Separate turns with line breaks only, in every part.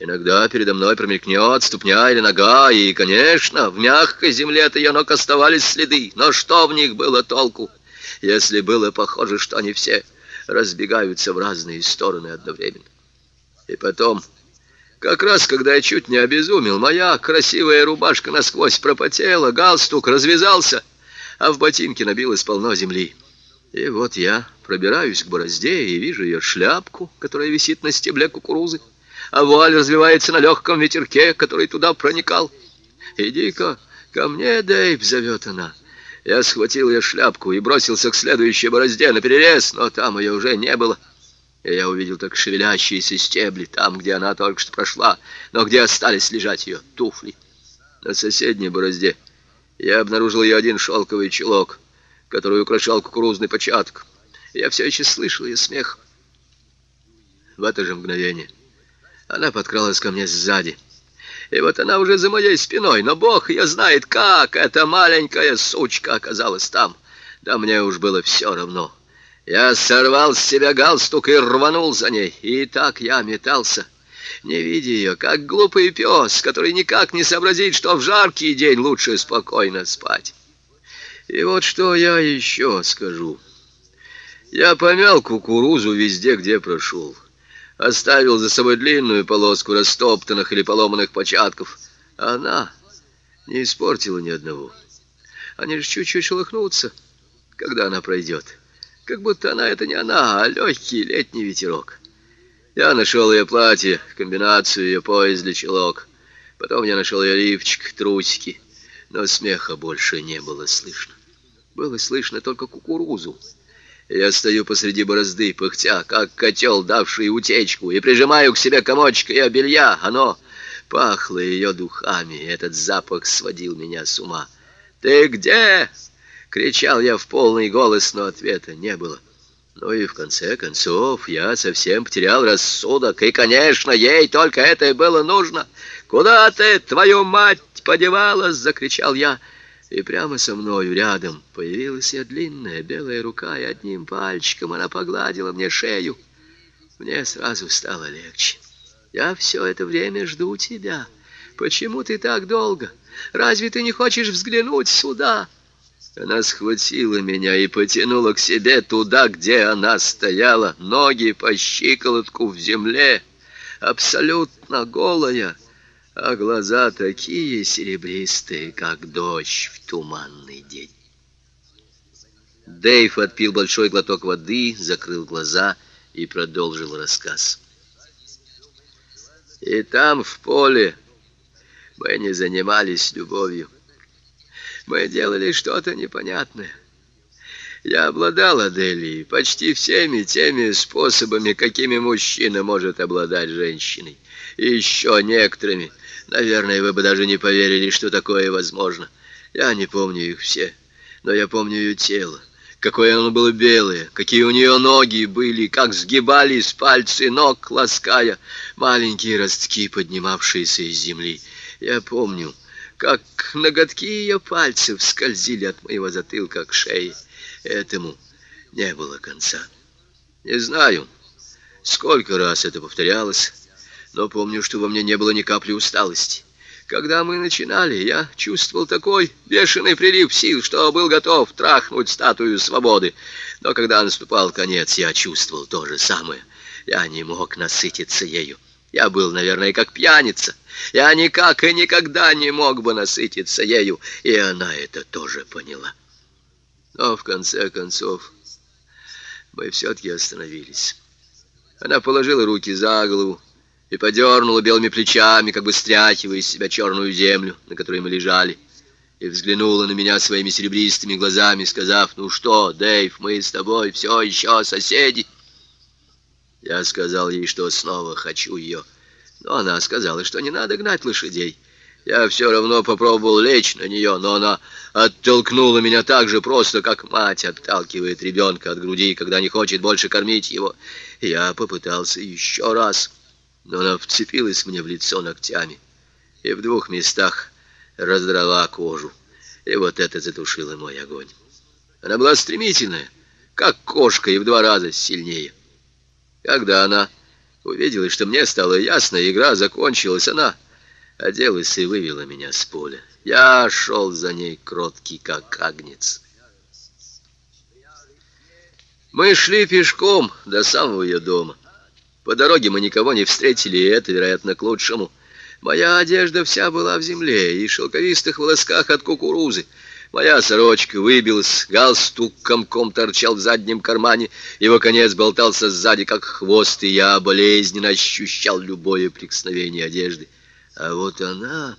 Иногда передо мной промелькнет ступня или нога, и, конечно, в мягкой земле от ее ног оставались следы, но что в них было толку, если было похоже, что они все разбегаются в разные стороны одновременно? И потом, как раз когда я чуть не обезумел, моя красивая рубашка насквозь пропотела, галстук развязался, а в ботинке набилось полно земли. И вот я пробираюсь к борозде и вижу ее шляпку, которая висит на стебле кукурузы а вуаль развивается на легком ветерке, который туда проникал. «Иди-ка ко мне, Дэйв!» — зовет она. Я схватил ее шляпку и бросился к следующей борозде на перерез, но там ее уже не было. И я увидел так шевелящиеся стебли там, где она только что прошла, но где остались лежать ее туфли. На соседней борозде я обнаружил ее один шелковый чулок, который украшал кукурузный початок. Я все еще слышал ее смех. В это же мгновение она подкралась ко мне сзади. И вот она уже за моей спиной, но бог ее знает, как эта маленькая сучка оказалась там. Да мне уж было все равно. Я сорвал с себя галстук и рванул за ней. И так я метался, не видя ее, как глупый пес, который никак не сообразит, что в жаркий день лучше спокойно спать. И вот что я еще скажу. Я помял кукурузу везде, где прошел оставил за собой длинную полоску растоптанных или поломанных початков. А она не испортила ни одного. Они же чуть-чуть шелохнутся, когда она пройдет. Как будто она — это не она, а легкий летний ветерок. Я нашел ее платье, комбинацию ее пояс для чулок. Потом я нашел ее лифчик, трусики. Но смеха больше не было слышно. Было слышно только кукурузу. Я стою посреди борозды, пыхтя, как котел, давший утечку, и прижимаю к себе комочек ее белья. Оно пахло ее духами, и этот запах сводил меня с ума. «Ты где?» — кричал я в полный голос, но ответа не было. Ну и в конце концов я совсем потерял рассудок, и, конечно, ей только это и было нужно. «Куда ты, твою мать, подевалась?» — закричал я и прямо со мною рядом появилась ее длинная белая рука, и одним пальчиком она погладила мне шею. Мне сразу стало легче. Я все это время жду тебя. Почему ты так долго? Разве ты не хочешь взглянуть сюда?» Она схватила меня и потянула к себе туда, где она стояла, ноги по щиколотку в земле, абсолютно голая, а глаза такие серебристые, как дождь в туманный день. Дэйв отпил большой глоток воды, закрыл глаза и продолжил рассказ. И там, в поле, мы не занимались любовью. Мы делали что-то непонятное. Я обладал Аделией почти всеми теми способами, какими мужчина может обладать женщиной. И еще некоторыми, Наверное, вы бы даже не поверили, что такое возможно. Я не помню их все, но я помню ее тело. Какое оно было белое, какие у нее ноги были, как сгибались пальцы ног, лаская маленькие ростки, поднимавшиеся из земли. Я помню, как ноготки ее пальцев скользили от моего затылка к шее. Этому не было конца. Не знаю, сколько раз это повторялось, но помню, что во мне не было ни капли усталости. Когда мы начинали, я чувствовал такой бешеный прилив сил, что был готов трахнуть статую свободы. Но когда наступал конец, я чувствовал то же самое. Я не мог насытиться ею. Я был, наверное, как пьяница. Я никак и никогда не мог бы насытиться ею, и она это тоже поняла. Но в конце концов мы все-таки остановились. Она положила руки за голову, и подернула белыми плечами, как бы стряхивая из себя черную землю, на которой мы лежали, и взглянула на меня своими серебристыми глазами, сказав, «Ну что, Дэйв, мы с тобой все еще соседи». Я сказал ей, что снова хочу ее, но она сказала, что не надо гнать лошадей. Я все равно попробовал лечь на нее, но она оттолкнула меня так же просто, как мать отталкивает ребенка от груди, когда не хочет больше кормить его. Я попытался еще раз — но она вцепилась мне в лицо ногтями и в двух местах раздрала кожу. И вот это затушило мой огонь. Она была стремительная, как кошка, и в два раза сильнее. Когда она Увидела, что мне стало ясно, игра закончилась, она оделась и вывела меня с поля. Я шел за ней кроткий, как агнец. Мы шли пешком до самого ее дома. По дороге мы никого не встретили, и это, вероятно, к лучшему. Моя одежда вся была в земле и шелковистых волосках от кукурузы. Моя сорочка выбилась, галстук комком торчал в заднем кармане, его конец болтался сзади, как хвост, и я болезненно ощущал любое прикосновение одежды. А вот она...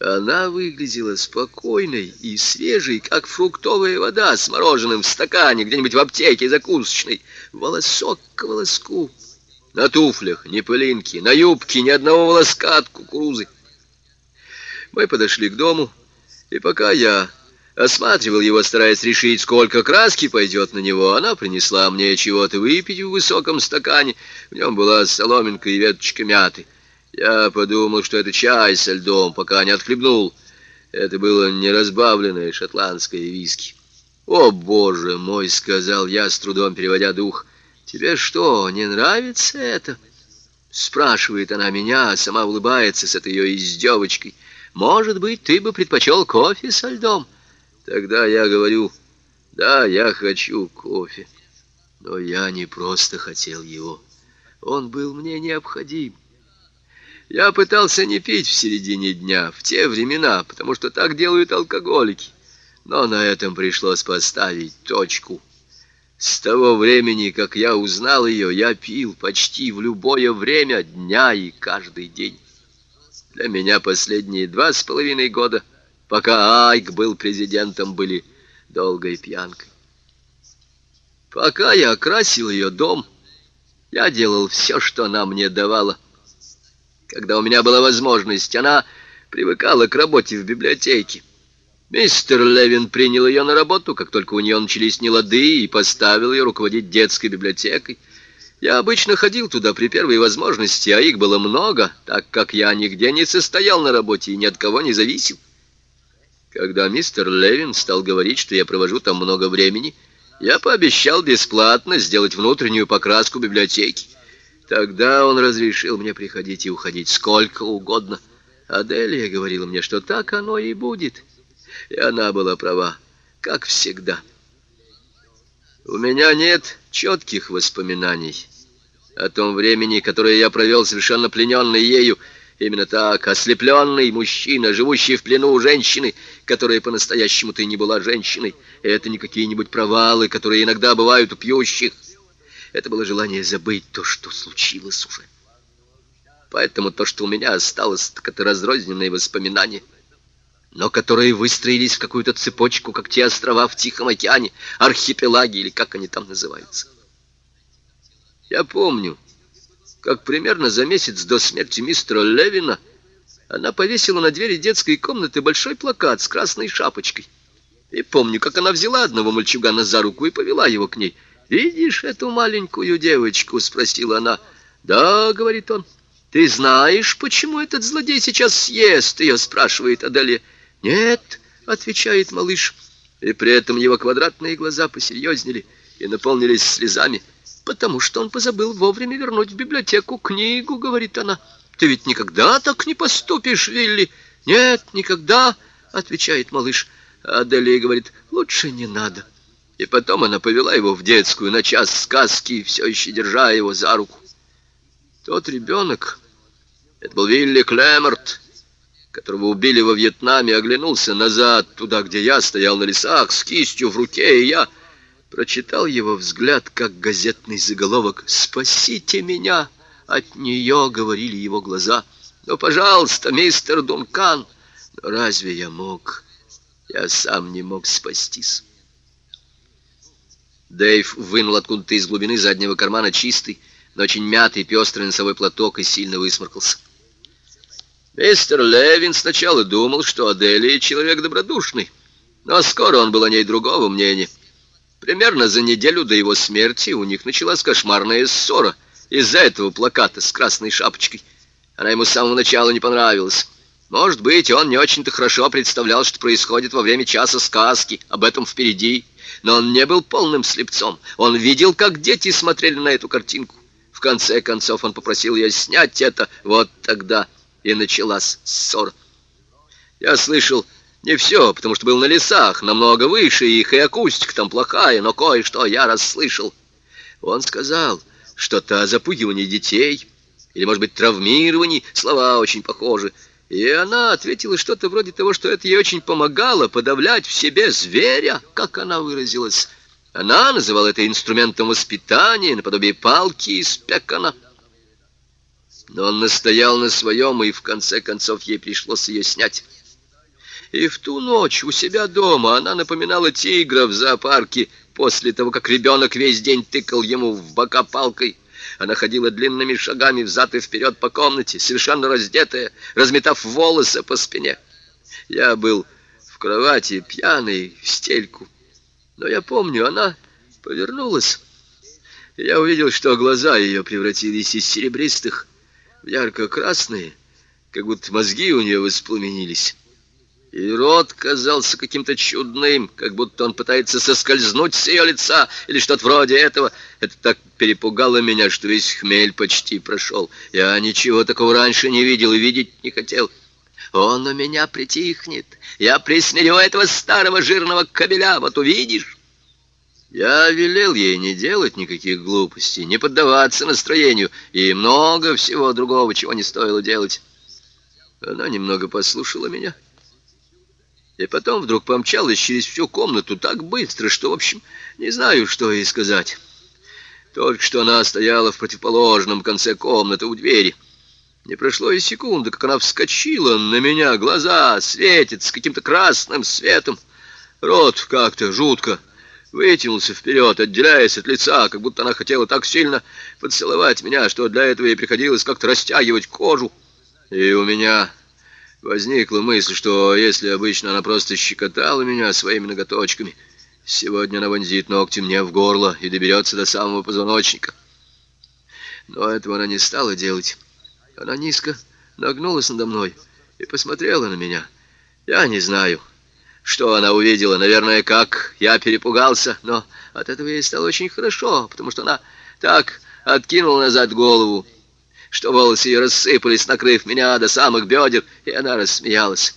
Она выглядела спокойной и свежей, как фруктовая вода с мороженым в стакане где-нибудь в аптеке закусочной. Волосок к волоску. На туфлях ни пылинки, на юбке ни одного волоска от кукурузы. Мы подошли к дому, и пока я осматривал его, стараясь решить, сколько краски пойдет на него, она принесла мне чего-то выпить в высоком стакане. В нем была соломинка и веточка мяты. Я подумал, что это чай со льдом, пока не отхлебнул. Это было неразбавленное шотландское виски. «О, боже мой!» — сказал я, с трудом переводя дух. «Тебе что, не нравится это?» Спрашивает она меня, а сама улыбается с этой ее издевочкой. «Может быть, ты бы предпочел кофе со льдом?» Тогда я говорю, «Да, я хочу кофе». Но я не просто хотел его. Он был мне необходим. Я пытался не пить в середине дня, в те времена, потому что так делают алкоголики. Но на этом пришлось поставить точку. С того времени, как я узнал ее, я пил почти в любое время дня и каждый день. Для меня последние два с половиной года, пока Айк был президентом, были долгой пьянкой. Пока я окрасил ее дом, я делал все, что она мне давала — когда у меня была возможность, она привыкала к работе в библиотеке. Мистер Левин принял ее на работу, как только у нее начались нелады, и поставил ее руководить детской библиотекой. Я обычно ходил туда при первой возможности, а их было много, так как я нигде не состоял на работе и ни от кого не зависел. Когда мистер Левин стал говорить, что я провожу там много времени, я пообещал бесплатно сделать внутреннюю покраску библиотеки. Тогда он разрешил мне приходить и уходить сколько угодно. Аделия говорила мне, что так оно и будет. И она была права, как всегда. У меня нет четких воспоминаний о том времени, которое я провел совершенно плененный ею, Именно так, ослепленный мужчина, живущий в плену у женщины, которая по-настоящему-то и не была женщиной. Это не какие-нибудь провалы, которые иногда бывают у пьющих. Это было желание забыть то, что случилось уже. Поэтому то, что у меня осталось, так это разрозненные воспоминания, но которые выстроились в какую-то цепочку, как те острова в Тихом океане, архипелаги или как они там называются. Я помню, как примерно за месяц до смерти мистера Левина она повесила на двери детской комнаты большой плакат с красной шапочкой. И помню, как она взяла одного мальчугана за руку и повела его к ней — «Видишь эту маленькую девочку?» — спросила она. «Да», — говорит он. «Ты знаешь, почему этот злодей сейчас съест ее?» — спрашивает Адалия. «Нет», — отвечает малыш. И при этом его квадратные глаза посерьезнели и наполнились слезами. «Потому что он позабыл вовремя вернуть в библиотеку книгу», — говорит она. «Ты ведь никогда так не поступишь, Вилли?» «Нет, никогда», — отвечает малыш. Аделия говорит, «Лучше не надо». И потом она повела его в детскую на час сказки, все еще держа его за руку. Тот ребенок, это был Вилли Клемерт, которого убили во Вьетнаме, оглянулся назад, туда, где я стоял на лесах, с кистью в руке, и я прочитал его взгляд, как газетный заголовок «Спасите меня!» От нее говорили его глаза. «Ну, пожалуйста, мистер Дункан!» Но разве я мог? Я сам не мог спастись. Дэйв вынул откуда-то из глубины заднего кармана чистый, но очень мятый пестрый носовой платок и сильно высморкался. Мистер Левин сначала думал, что Аделия человек добродушный, но скоро он был о ней другого мнения. Примерно за неделю до его смерти у них началась кошмарная ссора из-за этого плаката с красной шапочкой. Она ему с самого начала не понравилась. Может быть, он не очень-то хорошо представлял, что происходит во время часа сказки, об этом впереди но он не был полным слепцом. Он видел, как дети смотрели на эту картинку. В конце концов он попросил ее снять это. Вот тогда и началась ссора. Я слышал не все, потому что был на лесах, намного выше их, и акустика там плохая, но кое-что я расслышал. Он сказал что-то о запугивании детей, или, может быть, травмировании, слова очень похожи. И она ответила что-то вроде того, что это ей очень помогало подавлять в себе зверя, как она выразилась. Она называла это инструментом воспитания, наподобие палки из пекана. Но он настоял на своем, и в конце концов ей пришлось ее снять. И в ту ночь у себя дома она напоминала тигра в зоопарке после того, как ребенок весь день тыкал ему в бока палкой. Она ходила длинными шагами взад и вперед по комнате, совершенно раздетая, разметав волосы по спине. Я был в кровати, пьяный, в стельку. Но я помню, она повернулась. Я увидел, что глаза ее превратились из серебристых в ярко-красные, как будто мозги у нее воспламенились. И рот казался каким-то чудным, как будто он пытается соскользнуть с ее лица или что-то вроде этого. Это так перепугало меня, что весь хмель почти прошел. Я ничего такого раньше не видел и видеть не хотел. Он у меня притихнет. Я присмирю этого старого жирного кобеля, вот увидишь. Я велел ей не делать никаких глупостей, не поддаваться настроению и много всего другого, чего не стоило делать. Она немного послушала меня. И потом вдруг помчалась через всю комнату так быстро, что, в общем, не знаю, что ей сказать. Только что она стояла в противоположном конце комнаты у двери. Не прошло и секунды, как она вскочила на меня, глаза светят с каким-то красным светом. Рот как-то жутко вытянулся вперед, отделяясь от лица, как будто она хотела так сильно поцеловать меня, что для этого ей приходилось как-то растягивать кожу. И у меня возникла мысль, что если обычно она просто щекотала меня своими ноготочками, сегодня она вонзит ногти мне в горло и доберется до самого позвоночника. Но этого она не стала делать. Она низко нагнулась надо мной и посмотрела на меня. Я не знаю, что она увидела, наверное, как я перепугался, но от этого ей стало очень хорошо, потому что она так откинула назад голову, что волосы ее рассыпались, накрыв меня до самых бедер, и она рассмеялась.